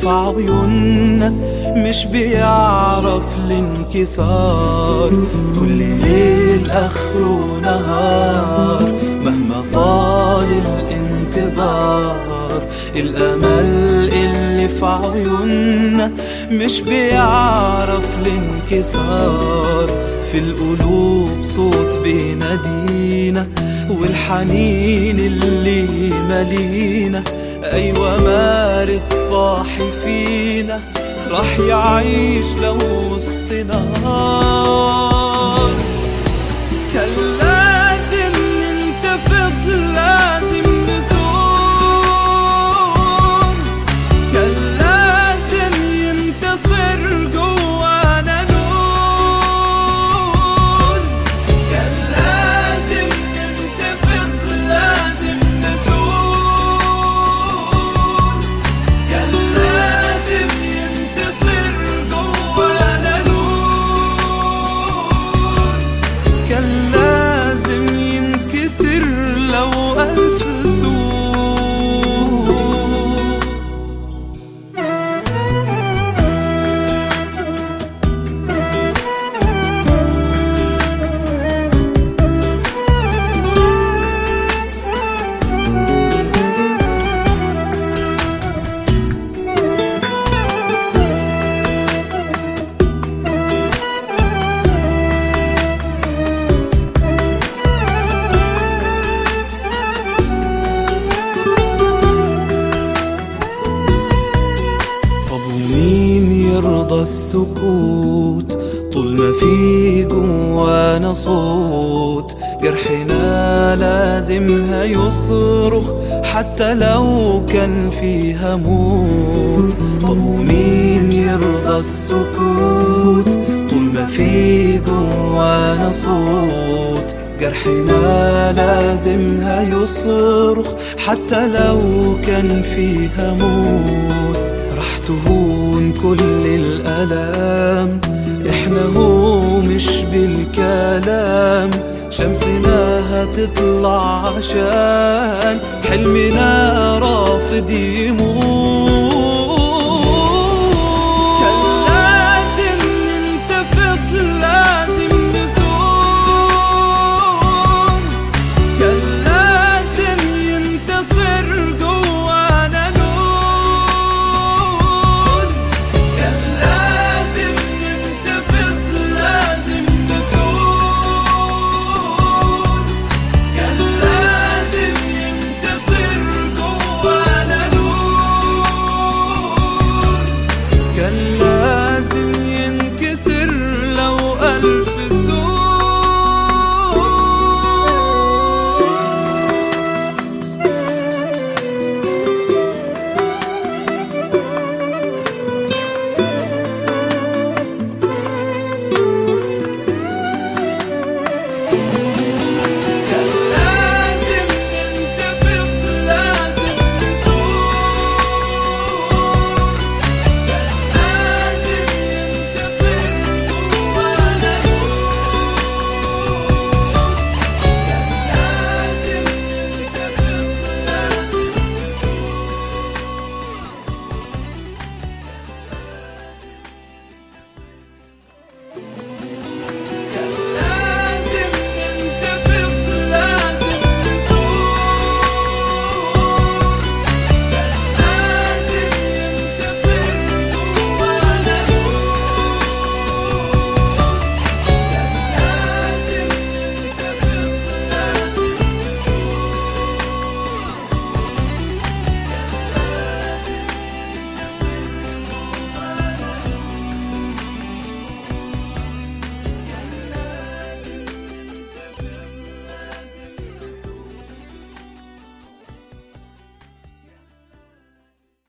في عيوننا مش بيعرف الانكسار. كل ليل آخره نهار مهما طال الانتظار. الأمل اللي في عيوننا مش بيعرف الانكسار. في القلوب صوت بينادينا والحنين اللي مالينا أيوة مارد صاحي فينا راح يعيش لو وسط نهار كان كان يرضى السكوت طول ما في جوانا صوت جرحنا لازمها يصرخ حتى لو كان فيها موت. طب ومين يرضى السكوت طول ما في جوانا صوت جرحنا لازمها يصرخ حتى لو كان فيها موت. تهون كل الألام. إحنا هو مش بالكلام. شمسنا هتطلع عشان حلمنا رافض يموت